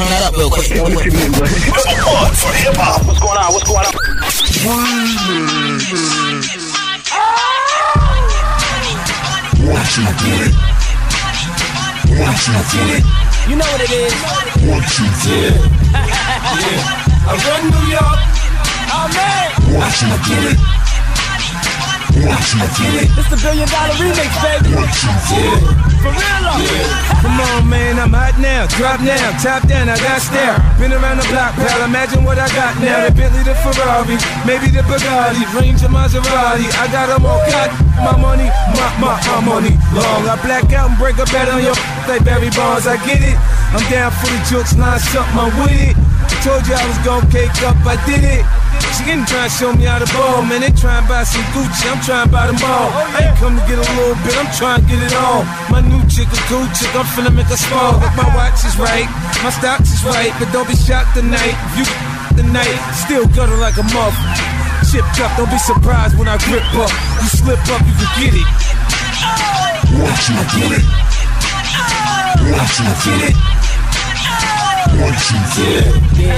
Turn that up real quick. What you mean, boy? Support for hip hop. What's going on? What's going on? One, two, three. One, two, three. You know what it is. One, two, three. I run New York. Man. One, two, three. One, two, three. It's the billion dollar remix, baby. One, two, three. For real. Come on, man, I'm hot now. Drop now, top down, I got stare. Been around the block, pal. Imagine what I got now. The Bentley, the Ferrari, maybe the Bugatti, Range of Maserati. I got them all got my money, my, my my money Long, I black out and break a bet on your like Barry Bonds. I get it. I'm down for the jokes, line something, I'm with it. I told you I was gonna cake up, I did it. She getting trying to show me how to ball, man. They trying to buy some Gucci, I'm trying to buy them all. I ain't come to get a little bit, I'm trying to get it all. My new chick, a cool chick, I'm finna make a small. If my watch is right, my stocks is right, but don't be shocked tonight. If you tonight, still gutter like a muff. Chipped up, don't be surprised when I grip up. You slip up, you can get it. One, two, three. One, two, three. One, two, three. Yeah,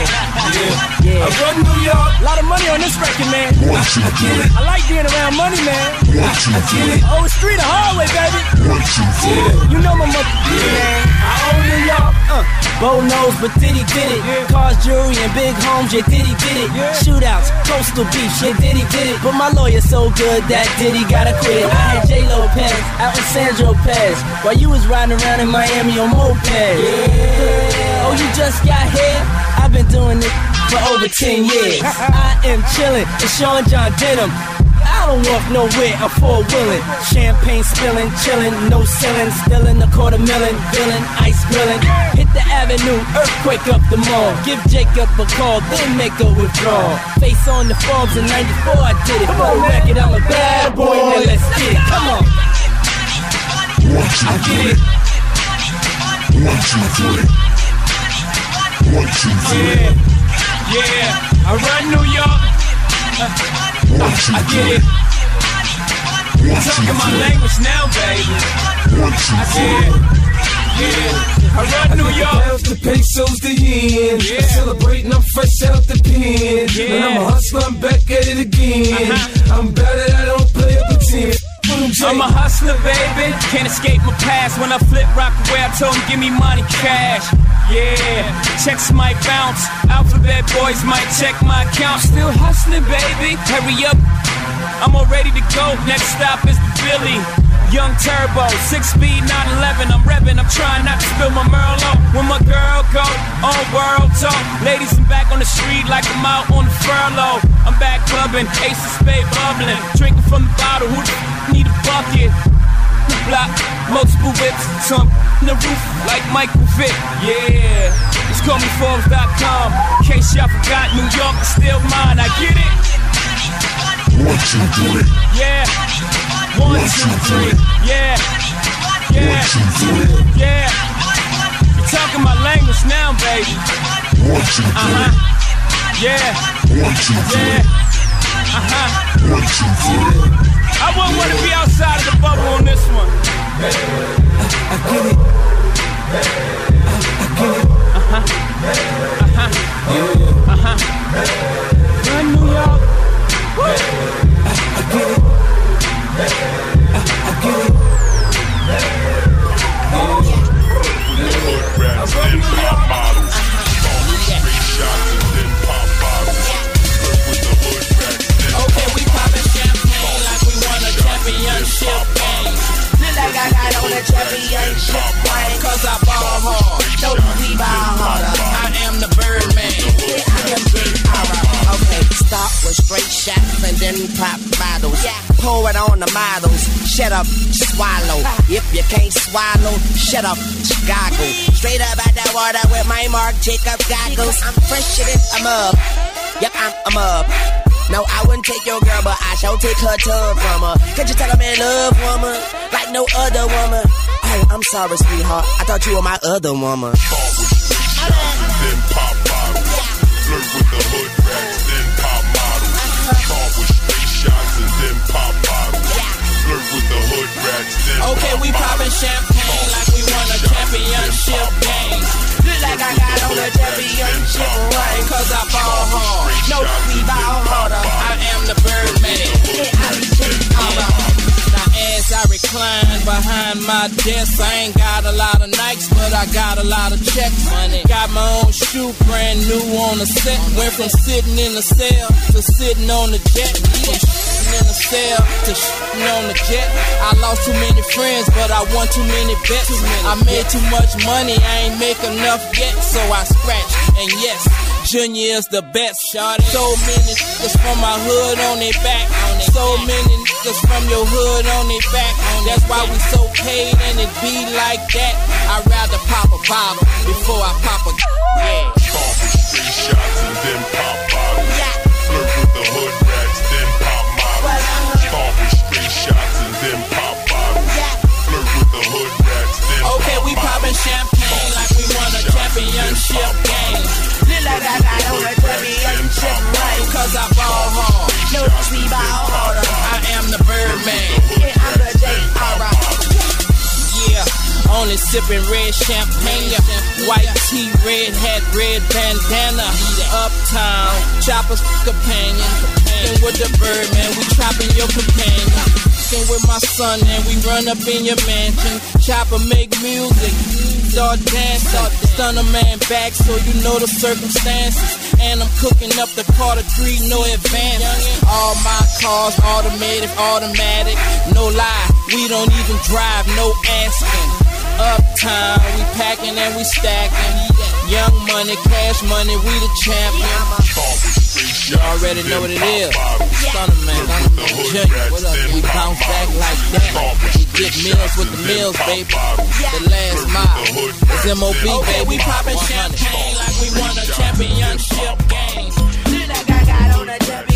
yeah, yeah. I run New York. A lot of money on this record, man. One, two, three. I like being around money, man. One, two, three. Oh, street or hallway, baby. One, two, three. You know my mother, man. I own New York. Uh, bow nose, but Diddy did it. Cars, jewelry, and big homes, yeah, Diddy did it. Shootouts, coastal beach, yeah, Diddy did it. But my lawyer's so good that Diddy gotta quit. I had J Lo Pez out in Sandro Pez while you was riding around in Miami on moped. Oh, you just got here? I've been doing it for over 10 years. I am chillin' in Sean John Denim. I don't walk nowhere, I'm four wheeling. Champagne spilling, chillin', no ceiling, still in the quarter million, villain, ice grilling. Hit the avenue, earthquake up the mall. Give Jacob a call, then make a withdrawal. Face on the Forbes in 94, I did it. For the record, I'm a bad boy, now let's get it. Come on. One, two, three. One, two, three. One, two, three. Yeah, yeah. I run New York. One, two, I get it. One, two, Talking my language now, baby. One, two, I it. Yeah, I run New York. Pounds, the pesos, the yen. Yeah. Celebrating, I'm fresh out the pen. Yeah. And I'm a hustler, I'm back at it again. Uh-huh. I'm better, I don't play a pretend. I'm a hustler, baby. Can't escape my past. When I flip rock away, I told him, give me money, cash. Yeah, checks might bounce. Alphabet boys might check my account. Still hustling, baby. Hurry up. I'm all ready to go. Next stop is the Billy. Young Turbo, six speed, 911. I'm revving, I'm trying not to spill my Merlot. When my girl go on world talk, ladies, I'm back on the street like I'm out on the furlough. I'm back clubbing, ace of spade bubbling, drinking from the bottle. Who the need a bucket? Block, multiple whips, some in the roof like Michael Vick. Yeah, just call me Forbes.com. In case y'all forgot, New York is still mine. I get it. One, two, three. Yeah. One, two, three. Yeah. One, Yeah. two, three. Yeah. You talking my language now, baby. One, two, Uh-huh. Yeah. One, two, three. Yeah. Uh huh. One, two, three. I wouldn't want to be outside of the bubble on this one. I. I get it. Run New York. I get it. I get it. Okay, we poppin' champagne like we Cause I ball hard, so we ball harder. I am the Birdman. Start with straight shots and then pop bottles. Pour it on the models. Shut up, swallow. If you can't swallow, shut up, goggle. Straight up out the water with my Marc Jacob goggles. I'm fresher than I'm up. Yep, I'm, I'm up. No, I wouldn't take your girl, but I shall take her tongue from her. Could you tell I'm in love, woman? Like no other woman. Oh, I'm sorry, sweetheart. I thought you were my other woman. Then pop bottles. Flirt with the hood Okay, we poppin' champagne like we won a championship game. Look like I got on a shit right, cause I ball hard. No sleep, ball harder. I am the Birdman. Yeah, I be shit harder. As I recline behind my desk, I ain't got a lot of Nikes, but I got a lot of check money. Got my own shoe, brand new on the set. Went from sitting in the cell to sitting on the jet. From in the cell to on the jet. I lost too many friends, but I won too many bets. I made too much money, I ain't make enough yet, so I scratched. And yes, Junior is the best. Shot so many niggas from my hood on their back. So many niggas from your hood on their back. That's why we so paid and it be like that. I'd rather pop a bottle before I pop a yeah. Start with straight shots and then pop bottles. Yeah. Flirt with the hood shots and then pop bottles. Flirt with the hood rats, then Okay, pop we poppin' champagne like we won a championship game. Like I got on a championship ring, cause I ball hard. No sleep, ball harder. I am the Birdman. Yeah, I'm the J.R. Yeah, only sipping red champagne. White tea, red hat, red bandana. Uptown, choppers companion. And with the Birdman, we chopping your companion. Fucking with my son and we run up in your mansion. Chopper make music, start dancing. Stun a man back so you know the circumstances. And I'm cooking up the Carter 3, no advance. All my cars automated, automatic. No lie, we don't even drive, no asking. Uptown, we packing and we stacking. Young money, cash money, we the champion. Start with straight shots You already know what it pop is. bottles. Man, Flirt I'm the hood Junior. What up? We bounce back like that. We get meals with the meals, baby. The last mile. the It's MOB, then baby. We pop popping champagne like we won a championship game. Once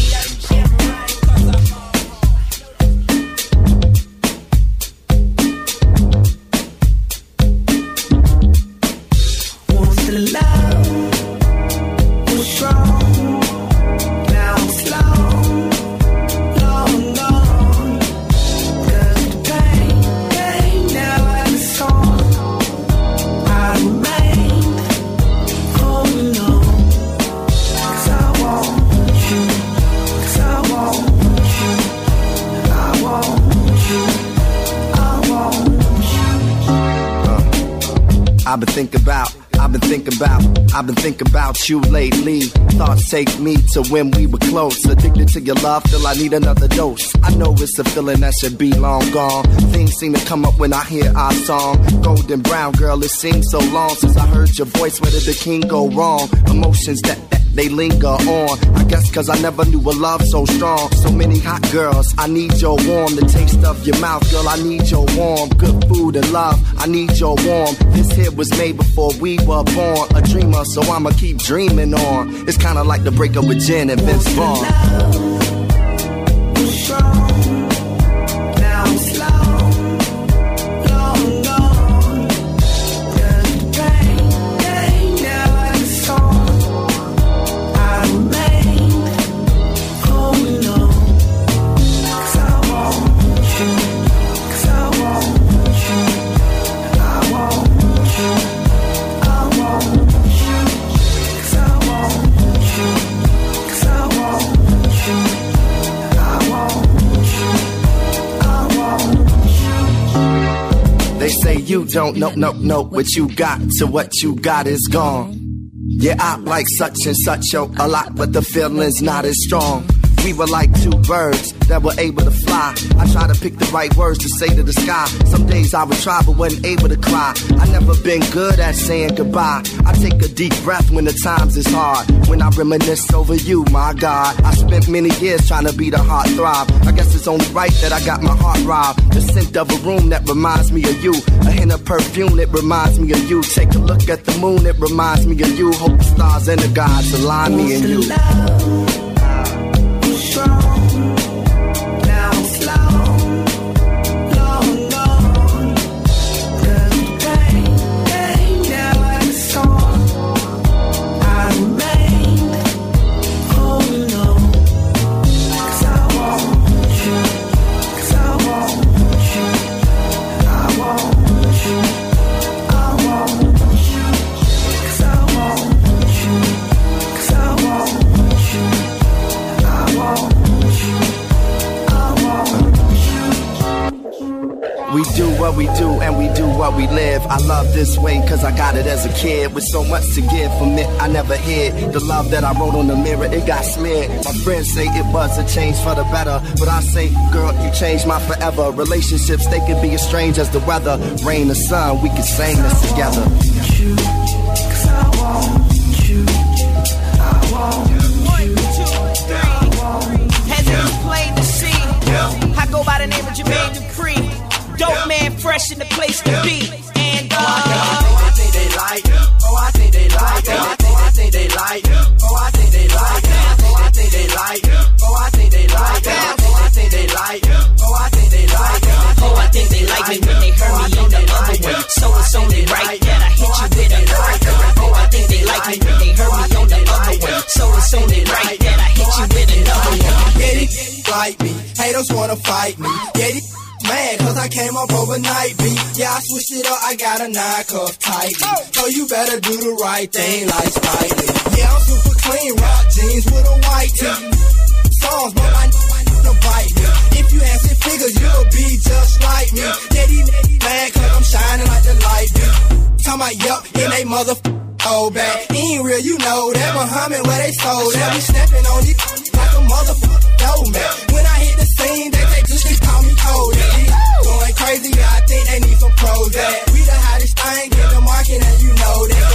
I've been thinking about, I've been thinking about, I've been thinking about you lately. Thoughts take me to when we were close. Addicted to your love, feel I need another dose. I know it's a feeling that should be long gone. Things seem to come up when I hear our song. Golden brown girl, it seems so long since I heard your voice. Where did the king go wrong? Emotions that, that they linger on. I guess cause I never knew a love so strong. So many hot girls, I need your warm. The taste of your mouth, girl, I need your warm. Good food and love, I need your warm. This here was made before we were born. A dreamer, so I'ma keep dreaming on. It's kinda like the breakup with Jen and Vince Vaughn. You. Don't know, no, no, what you got to what you got is gone. Yeah, I like such and such a lot, but the feeling's not as strong. We were like two birds that were able to fly. I try to pick the right words to say to the sky. Some days I would try, but wasn't able to cry. I never been good at saying goodbye. I take a deep breath when the times is hard. When I reminisce over you, my God. I spent many years trying to be the heart throb. I guess it's only right that I got my heart robbed. The scent of a room that reminds me of you. A hint of perfume that reminds me of you. Take a look at the moon, it reminds me of you. Hope the stars and the gods align me and you. What we live. I love this way cause I got it as a kid. With so much to give from it, I never hid. The love that I wrote on the mirror, it got smeared. My friends say it was a change for the better. But I say, girl, you changed my forever. Relationships, they can be as strange as the weather. Rain or sun, we can sing this together. you, cause I want you. I want you. Has you played the scene? I go by the name of Jermaine Dupri. Dope man, fresh in the place to be. And uh, I think they like. Oh, I think they like. Oh, I think, they like. Oh, I think they like. Oh, I think they like. Oh, I think they like. Oh, I think they like. Oh, I think they like. oh, I think they like me when they heard me on the other one. So it's only right that I hit you with another one. Oh, I think they like me when they heard me on the other one. So it's only right that I hit you with another one. Yeah, these like me. Haters wanna fight me. These mad cause I came up overnight beat. Yeah, I switched it up, I got a nine cuff tightly. So you better do the right thing like Spike Lee. Yeah, I'm super clean, rock jeans with a white tee. Songs, but my to bite me. If you ask six figures, you'll be just like me. Yeah, these niggas mad cause I'm shining like the light be. Talking about yup, in they mother old oh, bag. Ain't real, you know that Muhammad where they sold that. We stepping on it a motherfucker dough man. When I hit the scene, they take just they call me cold. Going crazy, yeah, I think they need some pros that. We the hottest thing in the market, and you know that.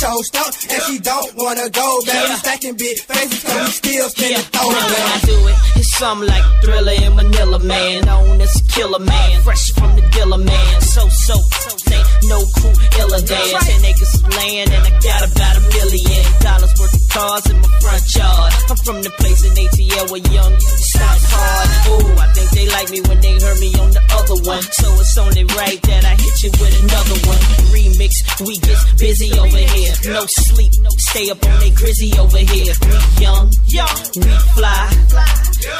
So stuck, and she don't wanna go back. We stacking big faces, cause we still spinning Yeah, throw when I do it, it's something like Thrilla in Manila, man. Known as Killer Man, fresh from the Dilla man. So, so, so, ain't no crew iller than. Ten acres of land, and I got about a million dollars worth of cars in my front yard. I'm from the place in ATL where young stop hard. Ooh, I think they like me when they heard me on the other one. So it's only right that I hit you with another one. Remix, we get busy over here. No sleep, no stay up on they grizzy over here. We young, we fly,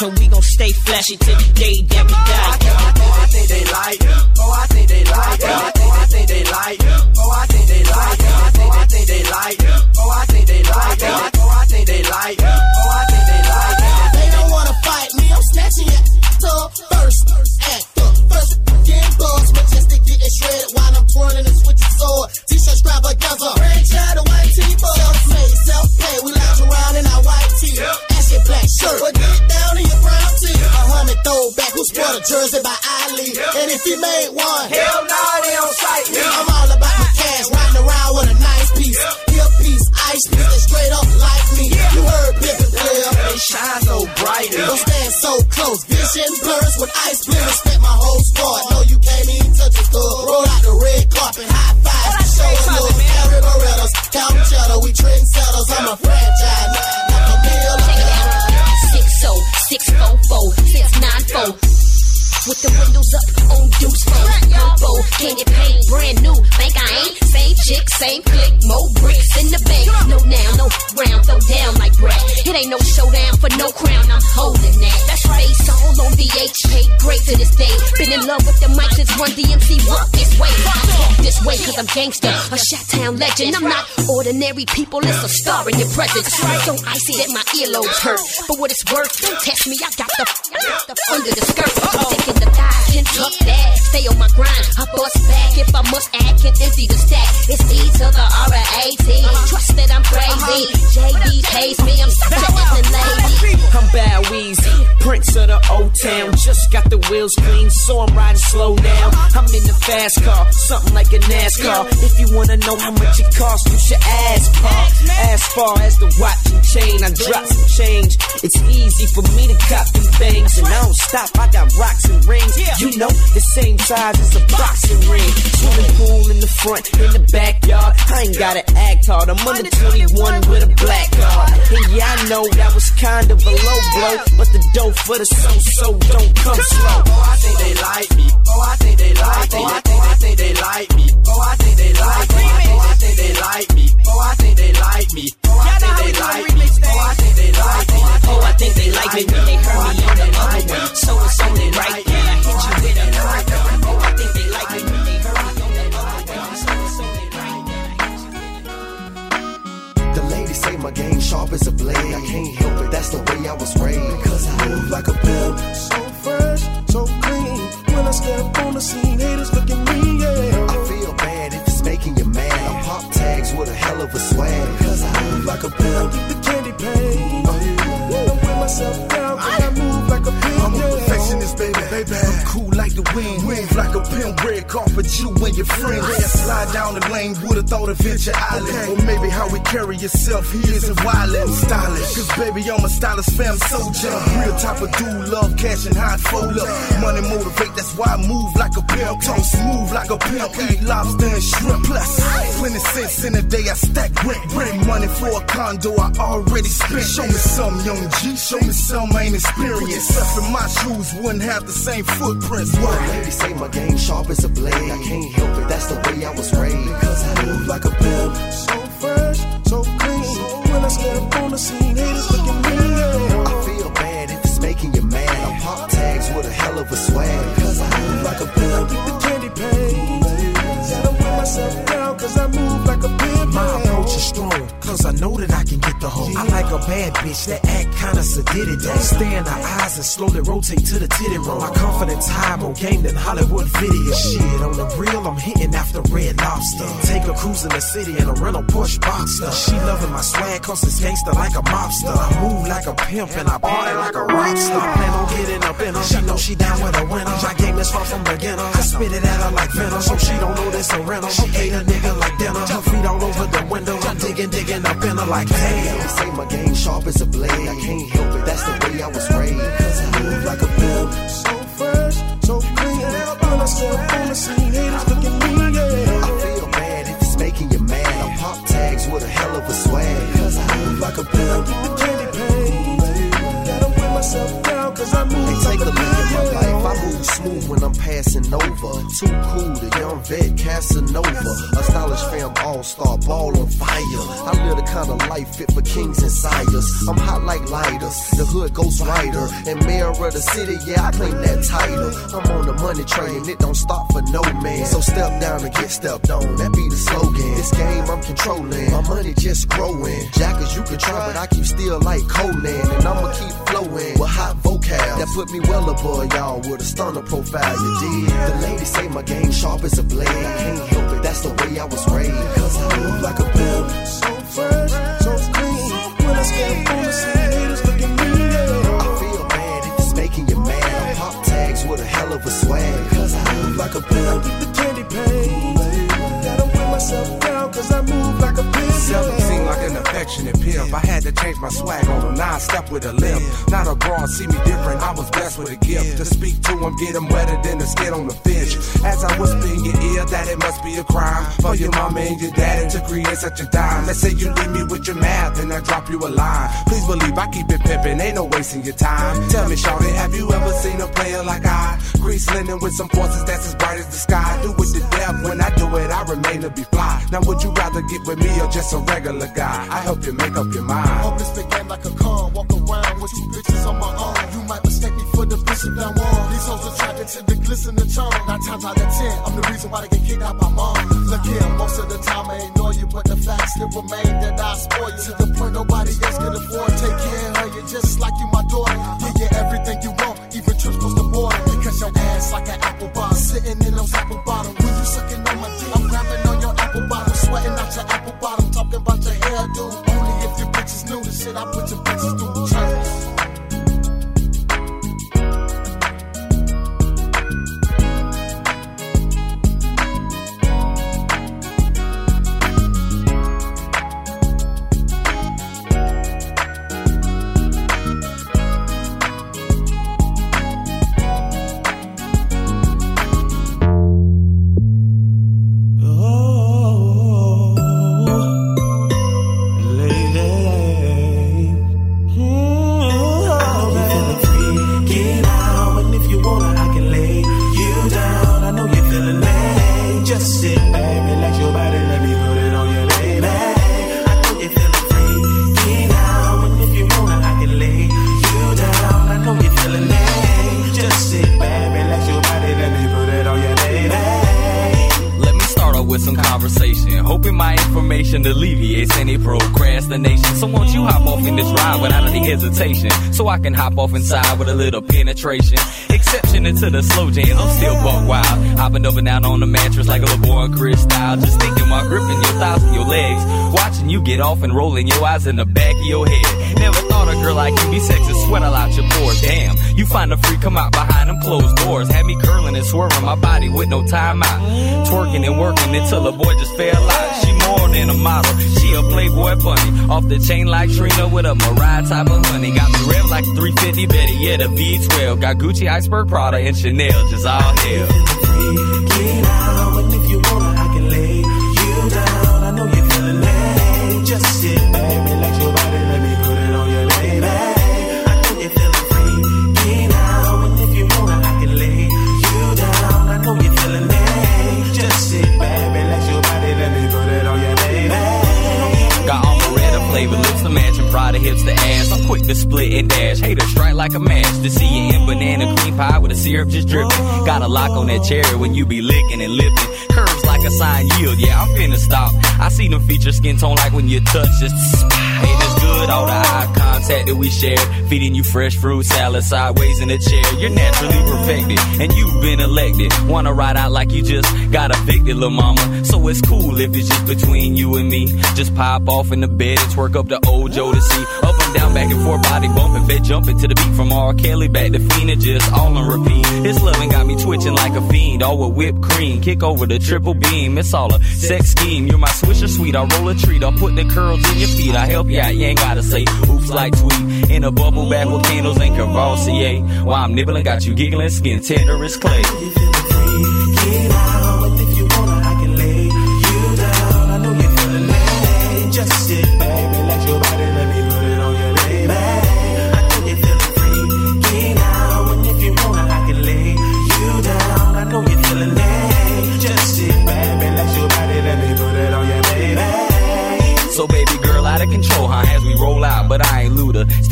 and we gon' stay flashy till the day that we die. Oh, I think they like. Oh, I think they like. Oh, I think, I think they like. Oh, I think they like. Oh, I think, I think they like. Oh, I think they like. Oh, I think they like. Oh, I think they like. They don't wanna fight me, I'm snatching your up first. Act up first, getting buzzed, majestic, getting shredded while I'm twirling and switching sword. T-shirt extravaganza, red child, white tee, self-made, self-paid. We lounge around in our white tee, ashy black shirt. But get down in your brown tee. A hundred throwback, who sport a jersey by Ali? And if he made one, Hell nah, they don't sight me. I'm all about my cash, riding around with a nice piece. Hip piece, ice piece, that straight up like me. You heard Pippin clear. They shine so bright. Don't stand so close. Vision blurs with ice blue. Respect my whole squad. No, you can't even touch a thug. Roll out the red carpet. High fives show us love. Harry Morettas, count cheddar. We trendsetters. I'm a franchise. With the windows up on Deuce phone. Turbo, candy paint, brand chick, same click, more bricks in the bank. No now, no round, throw down like Brad. It ain't no showdown for no crown, I'm holding that. That's right, face all on VH, great to this day. Been in love with the mic since Run DMC walk this way. I talk this way cause I'm gangster, a Shot Town legend. I'm not ordinary people, it's a star in your presence. So icy that my earlobes hurt. For what it's worth, don't test me, I got the, I got the under the skirt. I'm taking the thigh, can tuck that. Stay on my grind, I bust back. If I must add, can empty the stack. It's E to the R A T. Trust that I'm crazy. JD pays me, I'm such a effing lady. I'm Bad Weezy, Prince of the old town. Just got the wheels clean, so I'm riding slow now. I'm in the fast car, something like a NASCAR. If you wanna know how much it costs, you should ask, Paul. As far as the watch and chain, I drop some change. It's easy for me to cop them things, and I don't stop. I got rocks and rings. You know, the same size as a boxing ring. Swimming pool in the front, in the backyard. I ain't gotta act hard. I'm under 21 with a black card. And yeah, I know that was kind of a low blow, but the dough for the so-so don't come slow. Oh, I think they like me. Oh, I think they like me. Oh, I think, I think they like me. Oh, I think they like me. Oh, I think they like me. Oh, I think they like me. Oh, I think they like me. Oh, I think they like me. Oh, I think they like me when they heard me on the other one. So it's only right that I hit you with another The ladies say my game sharp as a blade. I can't help it, that's the way I was raised. Cause I move like a pimp, so fresh, so clean. When I step on the scene, haters look at me, yeah. I feel bad if it's making you mad. I pop tags with a hell of a swag. Cause I move like a pimp, keep the candy paint. I wear myself down, cause I move like a pimp, I'm a perfectionist, baby, baby. I'm cool like the wind, move like a pimp, red carpet, you and your friends. Yeah, slide down the lane, would've thought of Venture Island. Or maybe how we carry yourself, he isn't wild and stylish. Cause baby, I'm a stylist fam soldier. Uh-huh. Real type of dude, love cash and hot fold up. Money motivate, that's why I move like a pimp. Talk smooth like a pimp, eat lobster and shrimp. Plus, 20 cents in a day, I stack rent. Rent money for a condo, I already spent. Show me some, young G, show me some ain't experienced. Stuff in my shoes wouldn't have the same footprints. What? Ladies say my game sharp as a blade. I can't help it, that's the way I was raised. Cause I move like a pimp. So fresh, so clean. When I step on the scene, haters look at me, yeah. I feel bad if it's making you mad. I pop tags with a hell of a swag. Cause I move like a pimp. I Keep the candy paint. Gotta wear myself down, cause I move like a pimp, My approach is strong, cause I know that I can get the hoe. I like a bad bitch that act kinda sedated. Don't in the eyes and slowly rotate to the titty roll. My confidence high, more game than Hollywood video. Shit, on the real, I'm hitting after Red Lobster. Take a cruise in the city in a rental Porsche Boxster. She loving my swag, cause it's gangster like a mobster. I move like a pimp and I party like a rock star. Plan on getting up in her, she know she down with a winner. My game is far from beginner. I spit it at her like venom, so she don't know this a rental. She ate a nigga like dinner, her feet all over the window. I'm digging, digging up in her like damn. They say my game sharp as a blade. I can't help it, that's the way I was raised. Cause I move like a pimp. So fresh, so clean. When I step on the scene, haters look at me, yeah. I feel bad if it's making you mad. I pop tags with a hell of a swag. Cause I move like a pimp. Keep the candy paint. Gotta wear myself down, cause I move Hey, like take a at my life. I move smooth when I'm passing over. Too cool, the young vet Casanova. A stylish fam all star, ball on fire. I live the kind of life fit for kings and sires. I'm hot like lighters, the hood ghost rider. And mayor of the city, yeah, I claim that title. I'm on the money train, it don't stop for no man. So step down and get stepped on, that be the slogan. This game I'm controlling, my money just growing. Jackers you can try, but I keep still like Conan. And I'ma keep flowing with hot vocals that put me well above y'all with a stunner profile. You did. The ladies say my game sharp as a blade. Can't help it, that's the way I was raised. Cause I move like a pimp. So fresh, so clean. When I step on the scene, haters look me, yeah. I feel bad if it's making you mad. Pop tags with a hell of a swag. Cause I move like a pimp. The candy paint. Myself down, cause I move like a pimp, Seldom yeah. seem like an affectionate pimp. I had to change my swag on a nine-step with a limp. Not a broad, see me different. I was blessed with a gift to speak to him, get him wetter than the skin on the fish. As I whisper in your ear that it must be a crime for your mama and your daddy to create such a dime. Let's say you leave me with your math and I drop you a line. Please believe I keep it pimping, ain't no wasting your time. Tell me, Shawty, have you ever seen a player like I? Linen with some forces that's as bright as the sky. Do it to death. When I do it, I remain to be fly. Now, would you rather get with me or just a regular guy? I help you make up your mind. Hope this game like a con. Walk around with two bitches on my arm. You might mistake me for the bishop that won. These hoes attracted to the glistening charm. Nine times out of ten, I'm the reason why they get kicked out by mom. Look here, most of the time I ignore you, but the fact still remain that I spoil you to the point nobody else can afford. Take care of her, you're just like you, my daughter. Give you everything you want, even trips close the border. Because your ass like an apple bottom, sitting in those apple bottom. When you sucking on my dick, I'm grabbing on your apple bottom, sweating out your apple bottom, talking about your hairdo. Only if your bitches knew the shit I put your bitches through. Trust. Procrastination. So won't you hop off in this ride without any hesitation? So I can hop off inside with a little penetration. Exception into the slow jams, I'm still buck wild. Hopping up and down on the mattress like a in Chris style. Just thinking while gripping your thighs and your legs. Watching you get off and rolling your eyes in the back of your head. Never thought a girl like you be sexy, sweat all out your pores. Damn, you find a freak come out behind them closed doors. Had me curling and swerving my body with no time out. Twerking and working until the boy just fell out. She a model, she a playboy bunny. Off the chain like Trina with a Mariah type of honey. Got me rev like 350 Betty, yeah, the V12. Got Gucci, Iceberg, Prada, and Chanel, just all hell. To split and dash. Haters strike like a match. To see you in banana cream pie with the syrup just dripping. Got a lock on that cherry when you be licking and lipping. Curves like a sign yield. Yeah, I'm finna stop. I see them feature skin tone like when you touch just Ain't good all the eye contact that we share. Feeding you fresh fruit salad sideways in a chair. You're naturally perfected and you've been elected. Wanna ride out like you just got evicted, little mama. So it's cool if it's just between you and me. Just pop off in the bed and twerk up the old Joe to see. Down, back and forth, body bumping, bed jumping to the beat from R. Kelly back to Fina, just all on repeat. This loving got me twitching like a fiend, all with whipped cream. Kick over the triple beam, it's all a sex scheme. You're my swisher sweet, I'll roll a treat, I'll put the curls in your feet. I help you out, you ain't gotta say oops like tweet. In a bubble bath with candles and Cavassier. While I'm nibbling, got you giggling, skin tender as clay.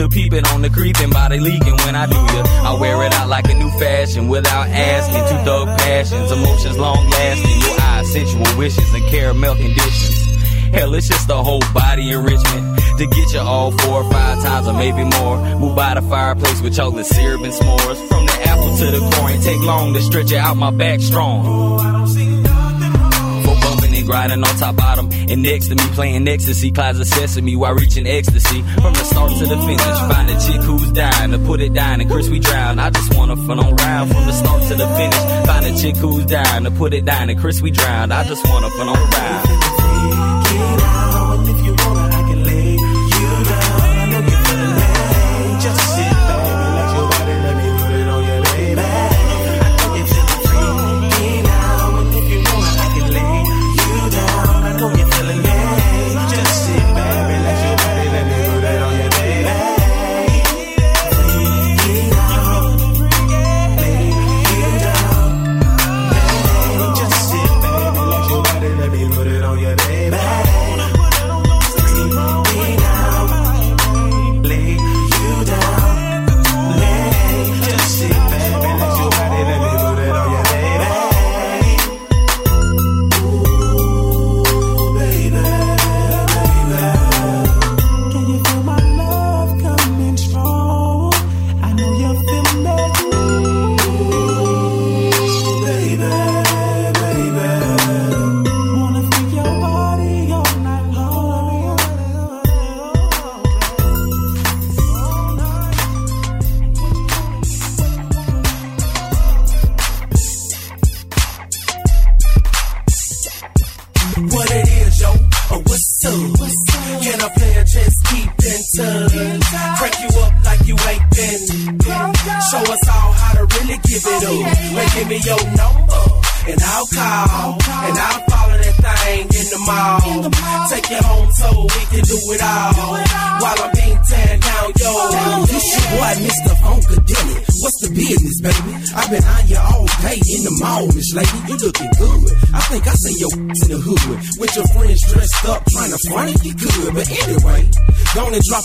Still peeping on the creeping, body leaking when I do ya. I wear it out like a new fashion without asking. Two thug passions, emotions long lasting. Your eyes, sensual wishes, and caramel conditions. Hell, it's just a whole body enrichment to get you all four or five times or maybe more. Move by the fireplace with chocolate syrup and s'mores. From the apple to the corn, take long to stretch it out my back strong. Grinding on top bottom. And next to me playing ecstasy, clouds of sesame while reaching ecstasy. From the start to the finish, find a chick who's dying to put it down and Chris we drown. I just wanna fun on round from the start to the finish. Find a chick who's dying to put it down and Chris we drown. I just wanna fun on round.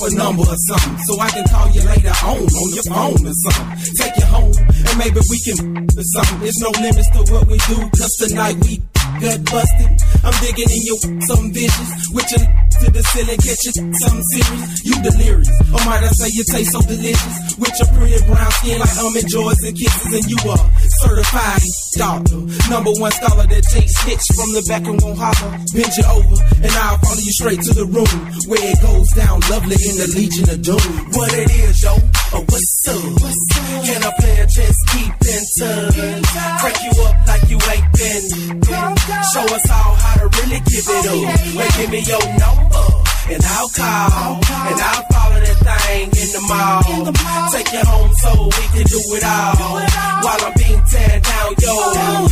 A number or something so I can call you later on on your phone or something. Take you home and maybe we can or something. There's no limits to what we do, cause tonight we gut busted. I'm digging in your some vicious. With your to the ceiling, catching something serious. You delirious. Or might I say you taste so delicious? With your pretty brown skin like almond joys and kisses. And you are certified doctor. Number one scholar that takes hits from the back and won't holler. Bend you over and I'll follow you straight to the room where it goes down lovely in the Legion of Doom. What it is, yo? Oh, what's up? Can I play a just keep in touch? Crank you up like you ain't been. Show us all how to really give it up. Well, give me your number. And I'll call, and I'll follow that thing in the mall. Take you home so we can do it all. While I'm being teared down, yo. Oh,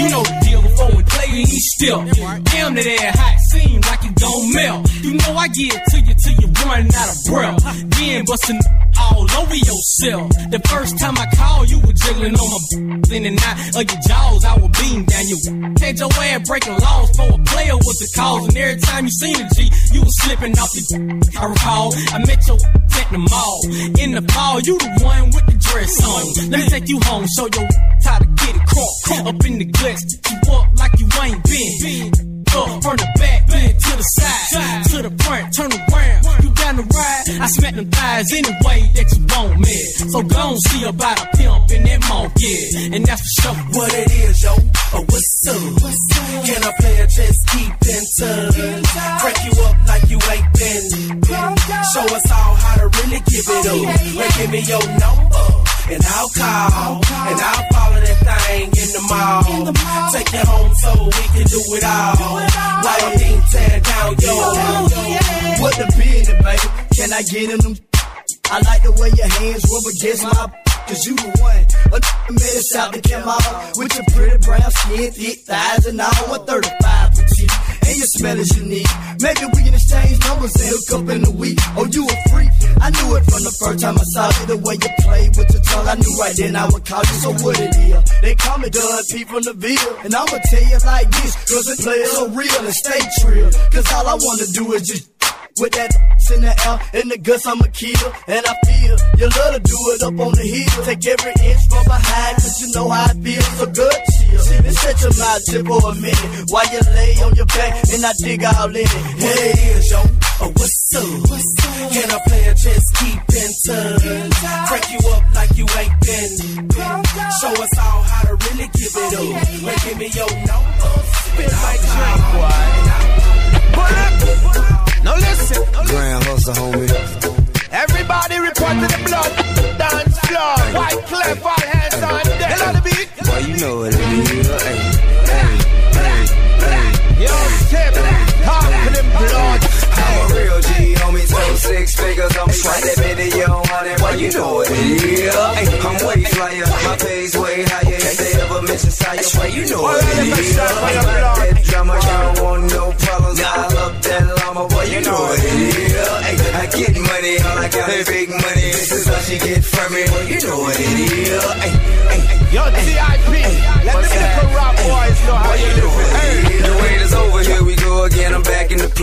you know the deal before we play each still. Damn that air hot, seem like it don't melt. You know I get to you till you running out of breath. Then bustin' all over yourself. The first time I called, you were jiggling on my b- in and out of your jaws. I was beating down you. Had your ass breaking laws for a player was the cause. And every time you seen a G, you was slipping off the. I recall, I met your at the mall. In the fall, you the one with the dress on. Let me take you home, show your how to get it crunk. Up in the guts, you walk like you ain't been. Uh, up from the back, bend to the side, to the front, turn around. You down the ride, I smack them thighs any way that you want me. So go and see about a pimp in that monkey, and that's for sure. What it is, yo? Oh, what's up? Can I play a just keep in touch? Crank you up like you ain't been. Show us all how to really give it up. Well, give me your number. And I'll call, and I'll follow that thing in the mall. Take you home so we can do it all. While I'm being teared down, yo. What the business, baby? Can I get in them? I like the way your hands rub against my Cause you the one, a made us out to come out With your pretty brown skin, thick thighs and all 135 petite And your smell is unique. Maybe we can exchange numbers and hook up in a week. Oh, you a freak. I knew it from the first time I saw you. The way you played with your tongue I knew right then I would call you. So what it is? They call me Doug P from the Ville. And I'ma tell you like this Cause it plays so real and stay trill Cause all I wanna do is just with that in the air, in the guts, I'm a killer. And I feel you love to do it up on the hill. Take every inch from behind, but you know how I feel. So good, chill. And shut your mouth tip for a minute. While you lay on your back, and I dig all in it. Is, yo? Oh, what's up? Can I play a just keep in touch? Crank you up like you ain't been. Show us all how to really give it up. Well, give me your number. Spit my drink, Now listen. Grand hustle, homie. Everybody report to the blood. Dance floor. White clef, all hands on deck. Know the beat? Boy, you know what it is. Hey, hey, hey, hey. Yo, Tip, talk to them blood. I'm a real G, homie, so six figures. I'm trying that video on it. Boy, you know what it is. I'm way flyer, my pay's way higher. If they ever mention Sire, you know what it is. I'm about that drama, you don't want no problems. I love that llama, boy, you know what it is. Hey, I get money, all I got is big money. This is what she get from me, boy, you know what it is. Hey, hey, hey. Yo, TIP, let them little rock boys know how you do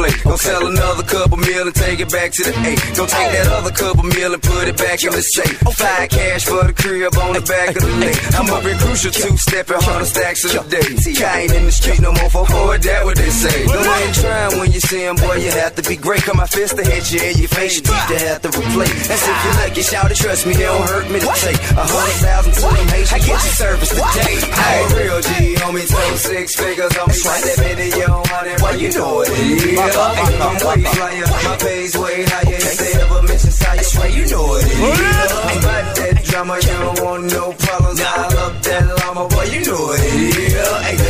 in the play. Sell another couple meal and take it back to the eight. Go take that other couple meal and put it back in the safe. Five cash for the crib on the back of the lake. I'm up in crucial two stepping hundred stacks of the day. See, I ain't in the street no more for forward, that what they say. Don't ain't trying when you see him, boy, you have to be great. Come my fist to hit you in your face, your teeth to have to replace. That's if you lucky, shout it, trust me, it don't hurt me to take. A hundred thousand to them Haitians, I get your service today. A real G, homie, total six figures. I'm trying that video on it, boy, you know it is. Hey, I'm way flyer, my pay's way higher. If they ever mention Sire, swear you know it is. Ain't about that drama, you don't want no problems. I love that llama, boy, you know it is.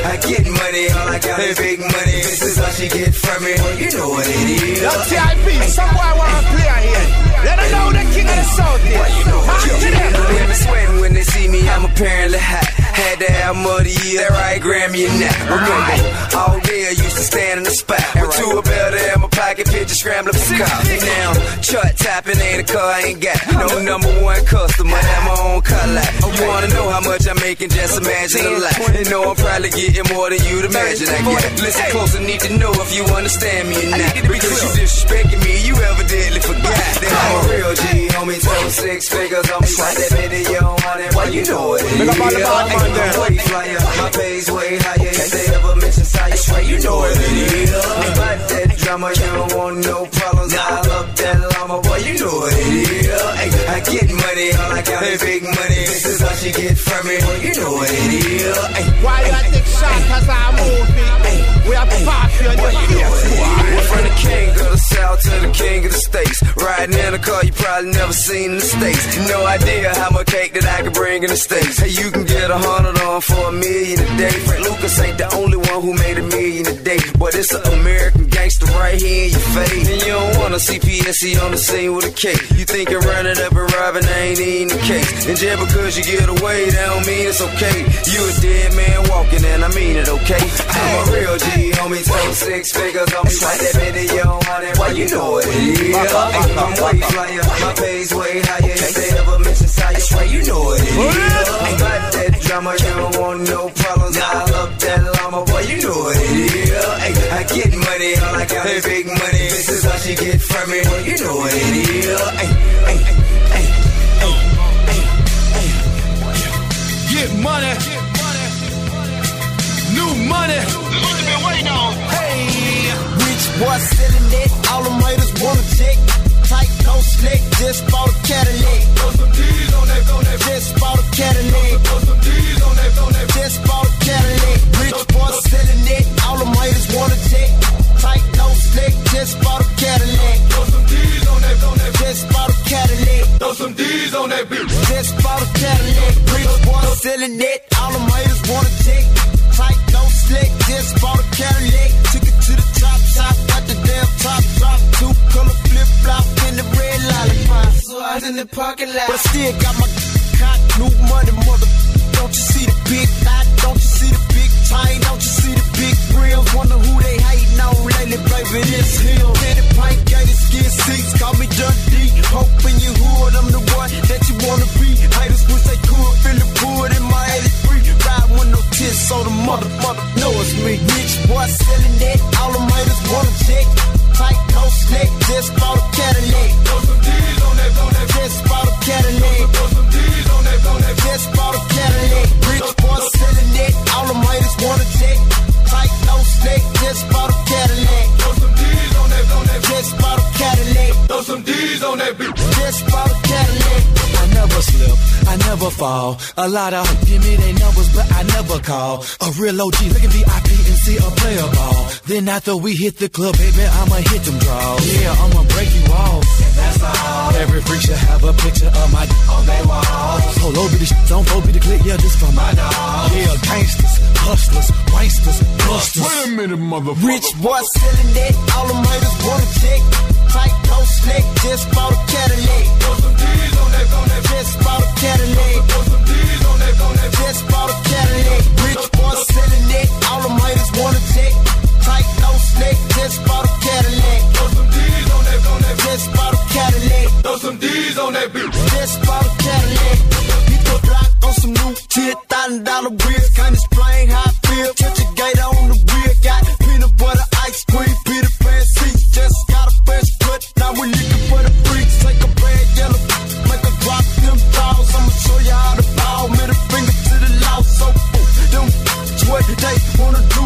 I get money, all I got is big money. This is what she get from me, you know what it is. Yo, TIP, some boy wanna play here. Let them know the king of the south here. Boy, you know what Talk to them. Me sweating when they see me, I'm apparently hot. Had to have muddy year, that right, Grammy and that. Remember, all day I used to stand in the spot. With two a better in my pocket, picture scrambling for cops. Now, chart tapping ain't a car I ain't got. No number one customer, have my own car lot. You wanna know how much I'm making, just imagine a lot. You know I'm probably getting more than you'd imagine I get. Listen close, I need to know if you understand me or not. Because you disrespecting me, you evidently forgot that real G, homie, total six figures. I'm trying that video on it, boy, you know know what it is. I'm way flyer, my pay's way higher. If they ever mention Sire, swear you know what it is. Ain't about that drama, you don't want no problems. I love that llama, boy, you know what it is. I get money, all I got is big money. This is all she get from me, boy, you know what it is. Why you take shots cause I'm moving? We are popular, you know From the king of the south to the king of the states. Riding in a car you probably never seen in the states. No idea how much cake that I can bring in the states. Hey, you can get a hundred on for a million a day. Frank Lucas ain't the only one who made a million a day. But it's an American gangster right here in your face. And you don't wanna see PSC on the scene with a cake. You think you're running up and robbing ain't even the case. And just because you get away, that don't mean it's okay. You a dead man walking, and I mean it, okay? I'm a real G, homie, told six figures on me. Like that video on it, well, you know it is. I'm way flyer, my pay's way higher. If they ever mention Sire, swear you know it is. About that drama, you don't want no problems. I love that llama, boy, you know what it is. Ay, I get money, all I got is big money. This is all she get from me, boy, you know what it is. Ay, ay, ay, ay, ay, ay. Get money. New money. Hey, rich boy selling it. All the haters wanna check. Tight, no slick. Just bought a Cadillac. Throw some D's on that, on that. Just bought a Cadillac. Throw some D's on that, on that. Just bought a Cadillac. Rich boy selling it. All the haters wanna check. Tight, no slick. Just bought a Cadillac. Throw some D's on that, on that. Just bought a Cadillac. Throw some D's on that bitch. Just bought a Cadillac. Rich boy selling it. All the haters wanna check. Tight, no slick. Just bought a Cadillac. Took it to the top shop. Got the damn top drop. Two color flip flop in the red lollipop. So I was in the parking lot. But I still got my cock, new money, mother. Don't you see the big dot? Wonder who they hating on lately, baby. This hill. Candy pint, gated skin seats. Call me Dundee. Hoping you hood. I'm the one that you wanna be. Haters wish they could feel the wood in my 83. Ride with no tits, so the mother, mother know it's me. Rich boy selling it. All the haters wanna check. Tight, no slick. Just bought a Cadillac. Slip, I never fall. A lot of give me their numbers, but I never call. A real OG, look at VIP and see a player ball. Then after we hit the club, baby, I'ma hit them draws. Yeah, I'ma break you off. And that's all. Every freak should have a picture of my d- on their wall. Polo be the sh- don't be the click, yeah, this for my dog. Yeah, gangsters, hustlers, wanksters, busters. Wait a minute, motherfucker. Rich boy selling it. All the haters wanna check. Tight, no slick. Just bought a Cadillac. Throw some D's on that, on that. Just bought a Cadillac. Throw some D's on that, on that. Just bought a Cadillac. Rich boy selling it. All the haters wanna check. Tight, no slick. Just bought a Cadillac. Throw some D's on that, on that. Just bought a Cadillac. Throw some D's on that bitch. Just bought on some new ten thousand dollar wheels. Can't explain how I feel. Touch a gate on the rear. Got peanut butter, ice cream, Peter Pan seats. Just got a fresh cut. Now we looking for the freaks. Take a bad yellow, make a drop them balls. I'ma show you how to ball. Middle finger to the law. So them what they wanna do.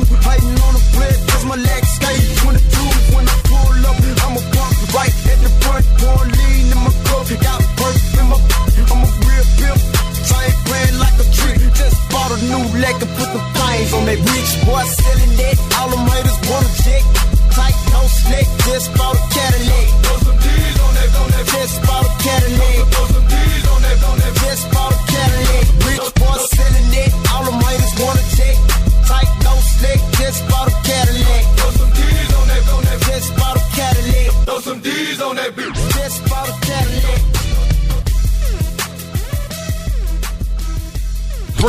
Leg and put the flames on that rich boy selling it. All the haters wanna check. Tight, no slick. Just bought a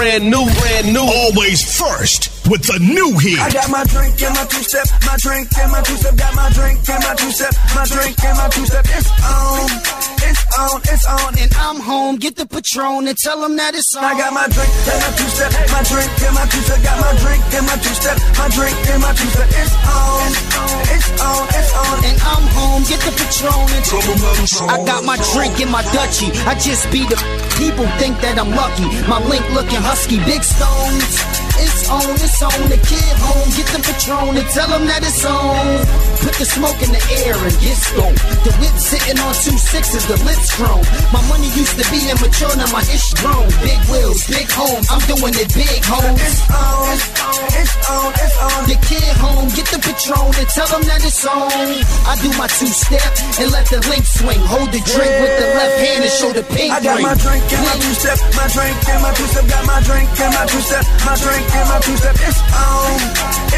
Brand new, brand new. Always first with the new heat. I got my drink and my two step, my drink and my two step, got my drink and my two step, my drink and my two step. It's on, it's on, it's on, and I'm home. Get the Patron and tell them that it's on. I got my drink and my two step, my drink and my two step, got my drink and my two step, my drink and my two step. It's on, it's on, it's on, and I'm home. Get the Patron and tell them that it's on. I got my drink in my Dutchie. I just be the people think that I'm lucky. My link looking husky, big stones. It's on, it's on. The kid home, get the Patron and tell them that it's on. Put the smoke in the air and get stoned. The whip sitting on two sixes, the lips grown. My money used to be immature, now my ish grown. Big wheels, big home, I'm doing it big, homes. It's on, it's on, it's on, it's on. The kid home, get the Patron and tell them that it's on. I do my two step and let the link swing. Hold the drink with the left hand and show the pink I got ring. my drink and my two step, my drink and my two step, got my drink and my two step, my drink and my two step. It's on,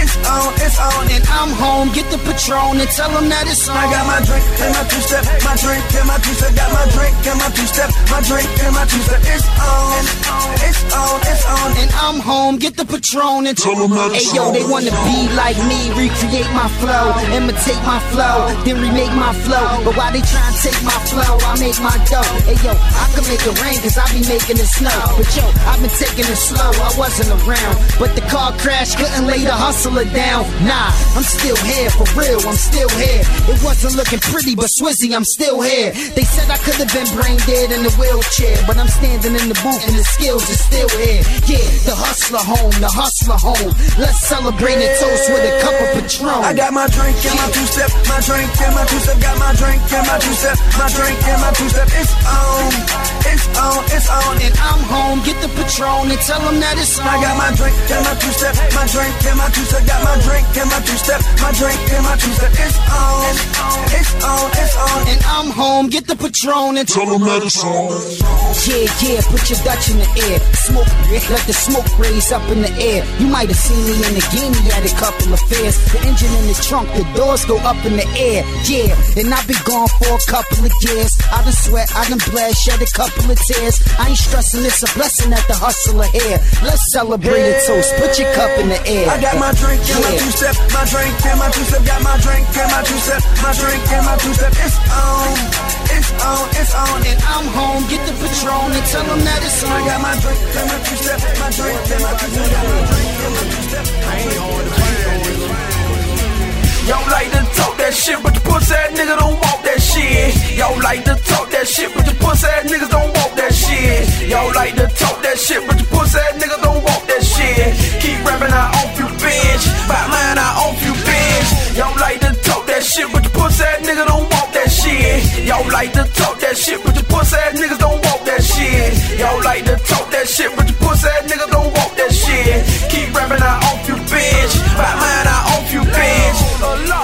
it's on, it's on. And I'm home, get the Patron and tell them that it's on. I got my drink and my two step, my drink and my two step, got my drink and my two step, my drink and my two step. It's on, it's on, it's on. And I'm home, get the Patron and tell them that it's Hey yo, they wanna be like me, recreate my flow, imitate my flow, then remake my flow. But while they try and take my flow, I make my dough. Hey yo, I can make it rain cause I be making it snow. But yo, I've been taking it slow, I wasn't around. But the car crash couldn't lay the hustler down. Nah, I'm still here for real, I'm still here. It wasn't looking pretty, but Swizzy, I'm still here. They said I could have been brain dead in the wheelchair, but I'm standing in the booth and the skills are still here. Yeah, the hustler home, the hustler home. Let's celebrate and toast with a cup of Patron. I got my drink and my two step, my drink and my two step, got my drink and my two step, my drink and my two step. It's on, it's on, it's on. And I'm home, get the Patron and tell them that it's on. I got my drink and my two step, my drink and my two step, got my drink and my two step, my drink and my two step. It's on, it's on, it's on. And I'm home, get the Patron and tell them that it's on. Yeah, yeah, put your Dutch in the air. Smoke, let the smoke raise up in the air. You might have seen me in the guinea at a couple of fairs. The engine in the trunk, the doors go up in the air. Yeah, and I've been gone for a couple of years. I done sweat, I done bled, shed a couple of tears. I ain't stressing, it's a blessing that the hustler here. Let's celebrate a toast, put your cup in the air. I got my drink and my two step, my drink and my two step, got my drink and my two step, my drink and my two step. It's on, it's on, it's on. And I'm home, get the Patron and tell them that it's on. I got my drink and my two step, my drink and my two step, my drink and my two step. I ain't on the Y'all like to talk that shit, but the pussy ass nigga don't walk that shit. Y'all like to talk that shit, but the pussy ass niggas don't walk that shit. Y'all like to talk that shit, but the pussy ass niggas don't walk that shit. Keep rapping, I off you, bitch. Fight mine, I off you, bitch. Y'all like to talk that shit, but the pussy ass nigga don't walk that shit. Y'all like to talk that shit, but the pussy ass niggas don't walk that shit. Y'all like to talk that shit, but the pussy ass niggas don't walk that shit. Keep rapping, I off you, bitch. Fight mine, I off you, bitch. A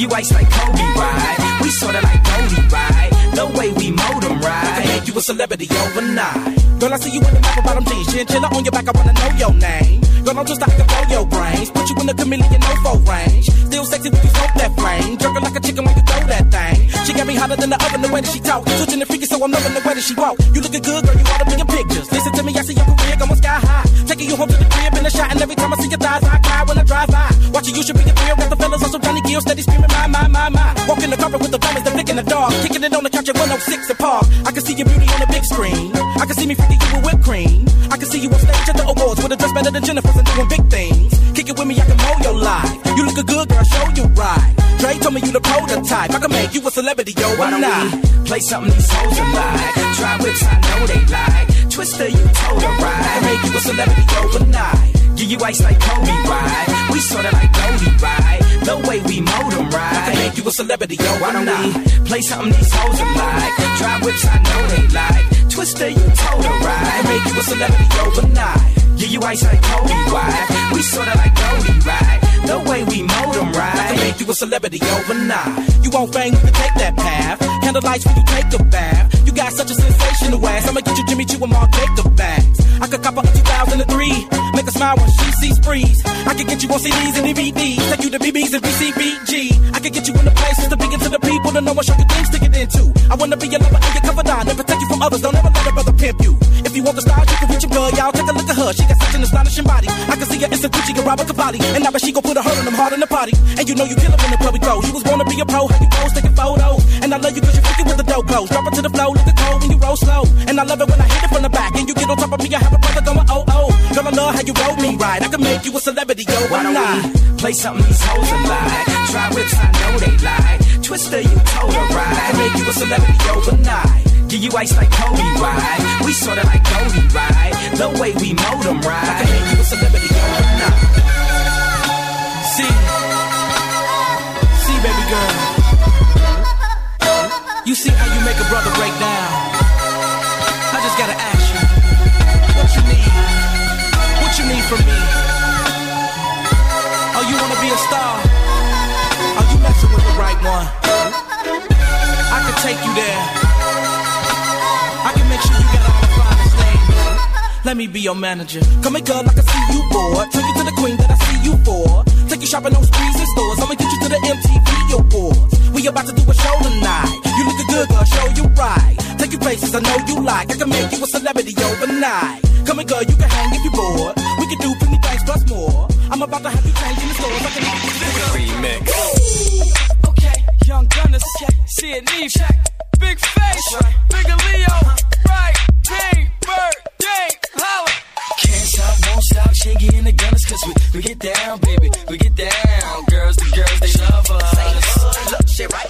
you ice like Kobe ride. We We sorta like Goldie, right? The way we mold them, right? I can make you a celebrity overnight. Girl, I see you in the apple bottom jeans, chinchilla on your back. I wanna know your name. Girl, I'm just like to blow your brains. Put you in the chameleon no four range. Still sexy when you smoke that flame. Jerking like a chicken when you throw that thing. She got me hotter than the oven the way that she talk. Switching the freaky, so I'm loving the way that she walk. You looking good, girl. You ought to be in pictures. Listen to me, I see your career going sky high. Taking you home to the crib in a shot, and every time I see your thighs, I cry when I drive by. You should be a thrill. Got the fellas on some Johnny Gill, steady screaming my my my my. Walking the carpet with the diamonds, the flick in the dog. Kicking it on the couch at 106 and Park. I can see your beauty on the big screen. I can see me freaking you with whipped cream. I can see you on stage at the awards with a dress better than Jennifer's and doing big things. Kick it with me, I can mold your life. You look a good girl, show you right. Dre told me you the prototype. I can make you a celebrity, yo. Why not? play something these hoes are like? Try whips, I know they like. Twister, you told her right. I can make you a celebrity overnight. Give you ice like Kobe, right? We sorta like Goldie, right? The way we mold them, right? I make you a celebrity yo, Why don't we play something these hoes are like? Drive whips, I know they like. Twister, you told her right. I make you a celebrity overnight. Give you ice like Kobe, right? We sorta like Goldie, right? The way we mold them, right? make you a celebrity overnight. You won't fame, you can take that path. Candlelights when you take a bath. You got such a sensational ass. I'ma get you Jimmy Choo and Marc Jacob bags. I could cop a 2003. Make her smile when she sees freeze. I could get you on CDs and DVDs. Take you to BBs and BCBG. I could get you in the places to be into the people to know what show you things to get into. I wanna be your lover and your confidant and protect you from others. Don't ever let a brother pimp you. If you want the style, you can reach your girl, y'all. Take a look at her. She got such an astonishing body. I can see her instant Gucci and Robert Cavalli. And now she gon' put a hurt on them hard in the party. And you know you kill when the we go. You was to be a pro, how you pose, taking photos. And I love you cause you freaking with the dope clothes. Drop it to the flow, looking cold when you roll slow. And I love it when I hit it from the back. And you get on top of me, I have a brother going oh oh. Girl, I love how you roll me right. I can make you a celebrity, yo. Why not? play something these hoes are like? Try whips, I know they like. Twister, you told her right. I make you a celebrity overnight. Give you ice like Kobe, right? We sorta like Goldie, right? The way we mold them, I right? can make you a celebrity overnight. You see how you make a brother break down. I just gotta ask you, what you need? What you need from me? Oh, you wanna be a star? Are you messing with the right one? I can take you there. I can make sure you get all the finest things. Let me be your manager. Come here, girl, I can see you bored. Take you to the queen that I see you for. Take you shopping on sprees and stores. I'ma get you to the MTV awards. We about to do a show tonight. You looking good, girl, show you right. Take you places I know you like. I can make you a celebrity overnight. Come here, girl, you can hang if you bored. We can do plenty things plus more. I'm about to have you changing the stores. I can Remix. Okay, young gunners, see it, knee check. Big face, bigger Leo, uh-huh. right, the gunners, cause we, we get down, baby. We get down. Girls, the girls, they love us. Say, Look, shit right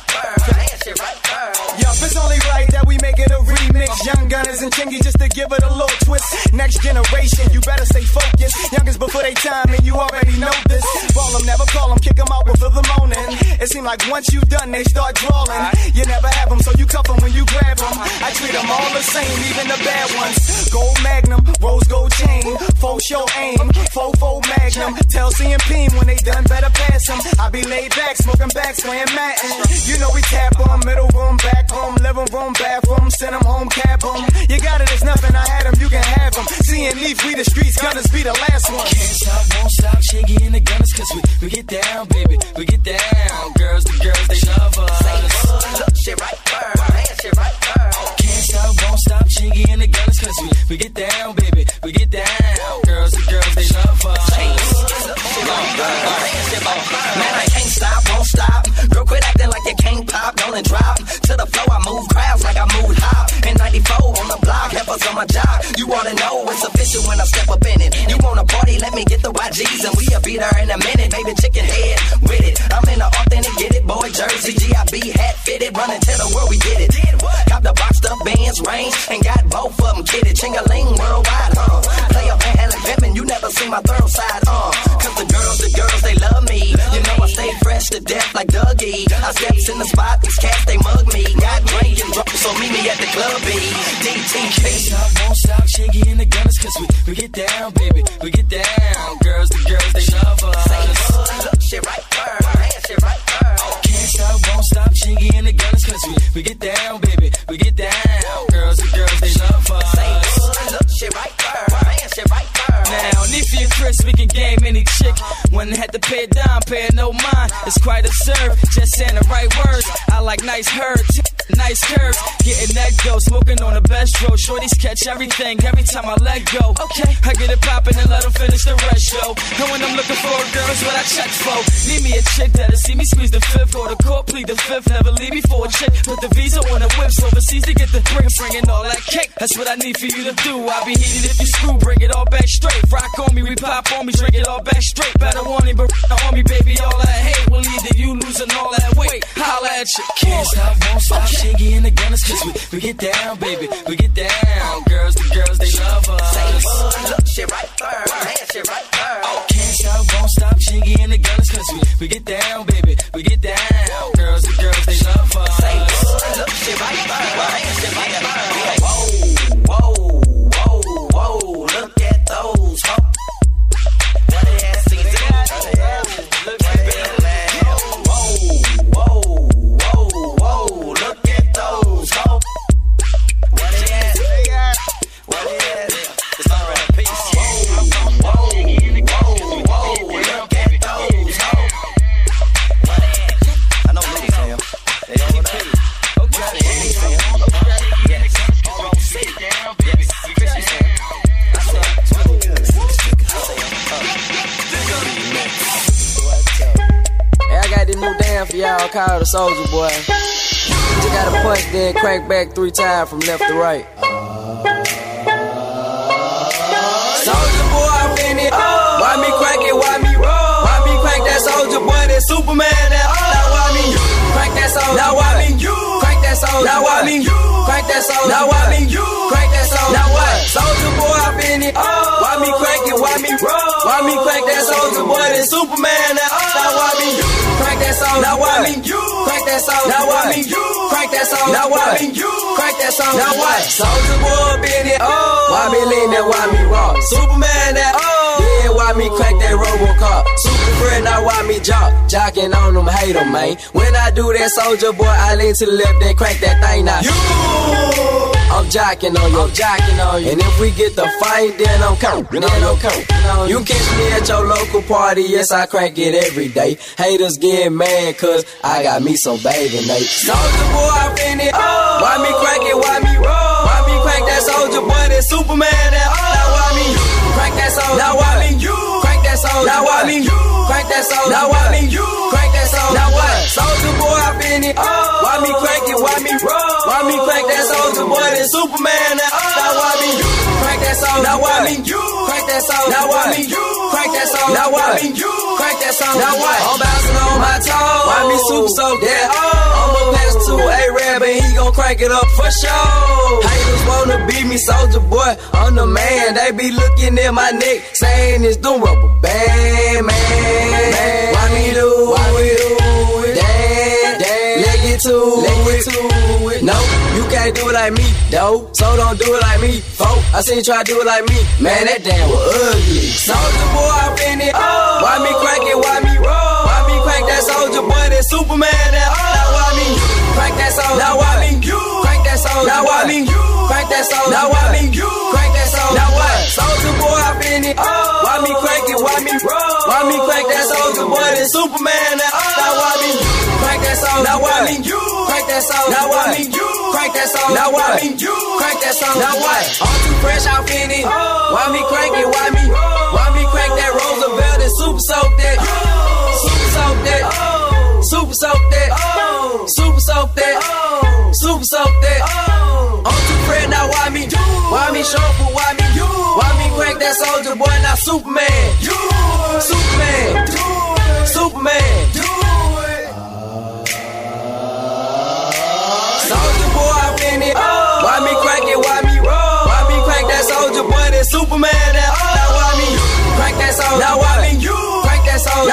Young Gunners and Chingy just to give it a little twist. Next generation, you better stay focused. Youngest before they time, and you already know this. Ball them, never call them, kick them out before the morning. It seem like once you done, they start drawing. You never have them, so you cuff them when you grab them. I treat them all the same, even the bad ones. Gold Magnum, rose gold chain, full show aim, full full Magnum. Tell C and P when they done, better pass them. I be laid back, smoking back, slaying Matin. You know we tap on middle room, back home, living room, bathroom, send them home, cab home. You got it, it's nothing, I had them, you can have them. C and Leaf, we the streets, gunners be the last one. Can't stop, won't stop, shaking in the gunners, cause we, we get down, baby. We get down. Girls, the girls, they love us. Look, shit right there. Man, shit right there. Can't stop, won't stop, shaking in the gunners, cause we, we get down, baby. We get down. Girls, the girls, they love us. Man, I can't stop, won't stop. Girl, quit acting like you can't pop. Don't and drop. To the flow, I move crowds like I move hop. In 94 on the block, helpers on my job. You wanna know it's official when I step up in it. You wanna party, let me get the YGs and we'll be there in a minute. Baby, chicken head with it. I'm in the authentic, get it, boy, jersey. GIB hat fitted, running to the world, we did it. Cop the boxed up bands, range, and got both of them kitted. Ching-a-ling worldwide, huh? Play a Van Halen Pimpin', you never seen my thorough side, uh. Cause the girls, the girls, they love me. You know I stay fresh to death like Dougie. I steps in the spot, these cats, they mug me. Got drink and drunk, so meet me at the club, B. DTK. Stop, won't stop, shaking in the gunners, cause we, we get down, baby. We get down. Girls, the girls, they love us. Say, Look, shit right there. Man, shit right there. Stop, won't stop, shaking in the gunners, we we get down, baby, we get down. Girls and girls, they love us. Say, Look, shit right there. Man, shit right there. Now, and Chris, we can game any chick. When they had to pay it down, pay it no mind. It's quite absurd, just saying the right words. I like nice herds, nice curves. Getting that go, smoking on the best road. Shorties catch everything every time I let go. Okay, I get it poppin' and let them finish the rest show. And when I'm looking for a girl, it's what I check for. Need me a chick that'll see me squeeze the fifth or the court plead the fifth. Never leave me for a chick. Put the visa on the whips overseas to get the bricks, bringing all that cake. That's what I need for you to do. I'll be heated if you screw, bring it all back straight. Rock on me, we pop on me, drink it all back straight. Better want it, but on me, baby, all that hate will either you losing all that weight. Holla at you. Can't stop, won't stop, Shiggy and the Gunners, cause we, we get down, baby, we get down. Girls, the girls, they love us. Look, shit right there. Man, shit right there. Oh, can't stop, won't stop, Shiggy and the Gunners, cause we, we get down, baby, we get down. Girls, the girls, they love us. Look, shit right there. Man, shit right there. Called the Soldier Boy. Just gotta punch, then crank back three times from left to right. Soldier boy, I'm in it. Why me crank it? Why me roll? Why me crank that soldier boy? That Superman? That now why me crank that soldier? Now why me crank that soldier? Now why me crank that soldier? Now why me crank that soldier? Now what? Soldier boy, I'm in it. Why me crank it? Why me roll? Why me crank that soldier boy? That Superman? That now why me crank soldier? Now why me crank that song. Now why me crank that song. Now why me crank that song. Now what? Soldier boy, in it. Oh. Why me lean that? Why me rock? Superman? That Oh, yeah, why me crack that Robocop? Super friend, now why me jock? Jocking on them, hate them, man. When I do that soldier boy, I lean to the left, then crack that thing now. You! I'm jacking on you, I'm jocking on you. And if we get the fight, then I'm coming, then I'm coming. You catch me at your local party, yes, I crank it every day. Haters get mad, cause I got me some baby Nate. Soldier boy, I'm in it. Why me crank it, why me roll? Why me crank that soldier boy, that Superman, that Now why me crank that soldier? Now why me you crank that soldier? Now why me you crank that soldier? Now why me crank that soldier? Now what? Soldier boy, I'm in it. Why me crank it, why me roll? Why me crank that soldier boy, that Superman, that Now why me crank that soldier? Now why me crank that soldier? Now why me crank that soldier? Now why me crank that soldier? Now what? I'm bouncing on my toes. Why me super so that? I'ma pass to A-Rab and he gon' crank it up for sure. Haters wanna beat me, soldier boy. I'm the man. They be looking at my neck, saying it's doing rubber band, man. Why me do? Why we do it to, it to it. No, you can't do it like me, though. So don't do it like me, folk. I seen you try to do it like me. Man, that damn was ugly. Soldier boy, I'm in it. Why me crank it? Why me roll? Why me crank that soldier boy? That Superman? That now why me crank that soldier? Now why me You. crank that soldier? Now why me You. crank that soldier? Now why me You. crank that soldier? Now what? Soldier boy, I'm in it. Why me crank it? Why me roll? Why me crank that soldier boy? That Superman? That now why me that soldier? Now why me crank that soldier? Now why me crank that soldier? Now why me crank that soldier? Now what? I'm too fresh, I'm in it. Oh. Why me crank it? Why me? Why me crank that Roosevelt and super soak that? Oh. Super soak that. Oh. Super soak that. Super soak that. Super soak that. I'm too fresh now. Why me? Why me show for? Why me? Why me crank that soldier boy? Now Superman. Superman. Superman.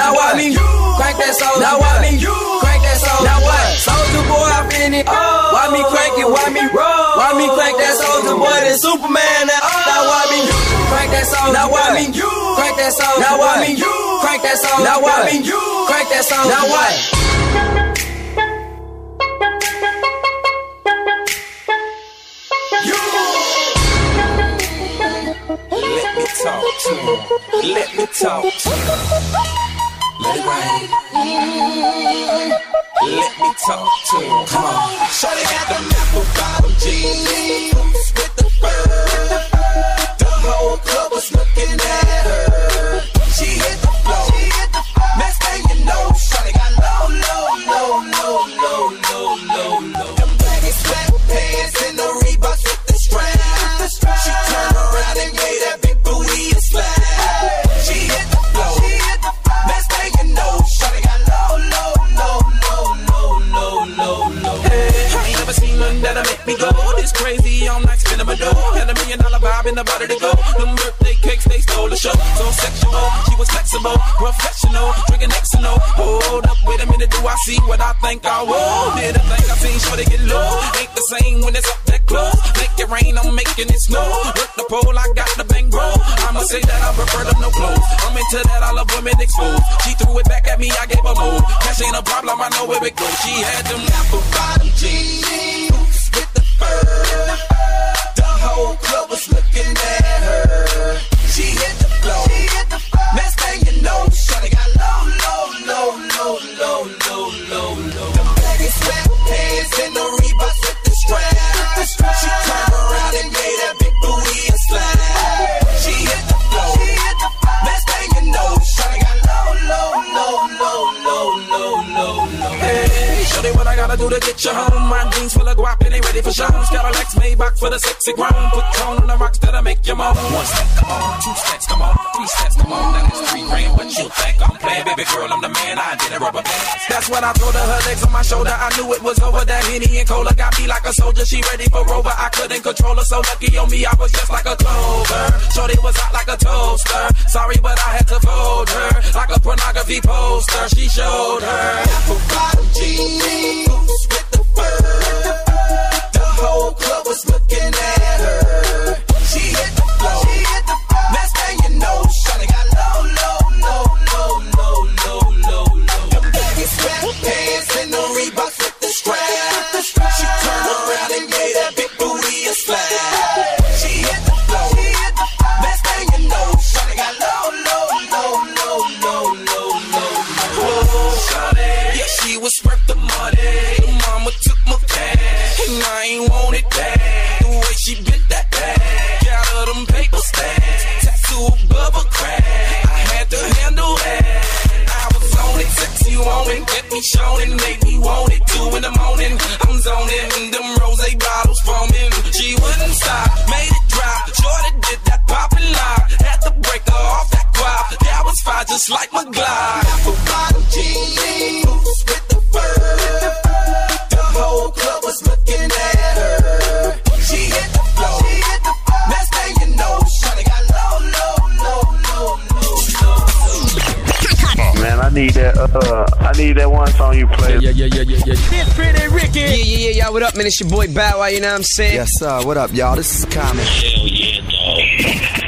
now what? me? Crank that soul, now what? me? Crank that soul, now what? Soldier boy, I'm finna. Oh. Why me crank it? Why me roll? Why me crank that soldier boy? That Superman, that oh. now why me? Crank that soul, now why me? Crank that soul, now why me? Crank that soul, now why me? Crank that soul, now what? Let me talk to him. Let me talk to him. Let it rain. Mm-hmm. Let me talk to him. Come on. Shorty got them apple bottom jeans with the fur. with it, she had them apple pie. for the sexy grown. Put tone on the rocks that'll make you moan. One step, come on. Two steps, come on. Three steps, come on. That is three grand. What you think I'm playing, baby girl? I'm the man. I did a rubber band. That's when I told her. Her legs on my shoulder. I knew it was over. That henny and cola got me like a soldier. She ready for Rover? I couldn't control her. So lucky on me, I was just like a clover. Shorty was hot like a toaster. Sorry, but I had to fold her like a pornography poster. She showed her. Apple bottom jeans with the fur whole club was looking at her. need that one song you played. Yeah, yeah, yeah, yeah, yeah. It's pretty Ricky. Yeah, yeah, yeah, y'all. What up, man? It's your boy Bow Wow. You know what I'm saying? Yes, sir. What up, y'all? This is Common. Hell yeah, dog.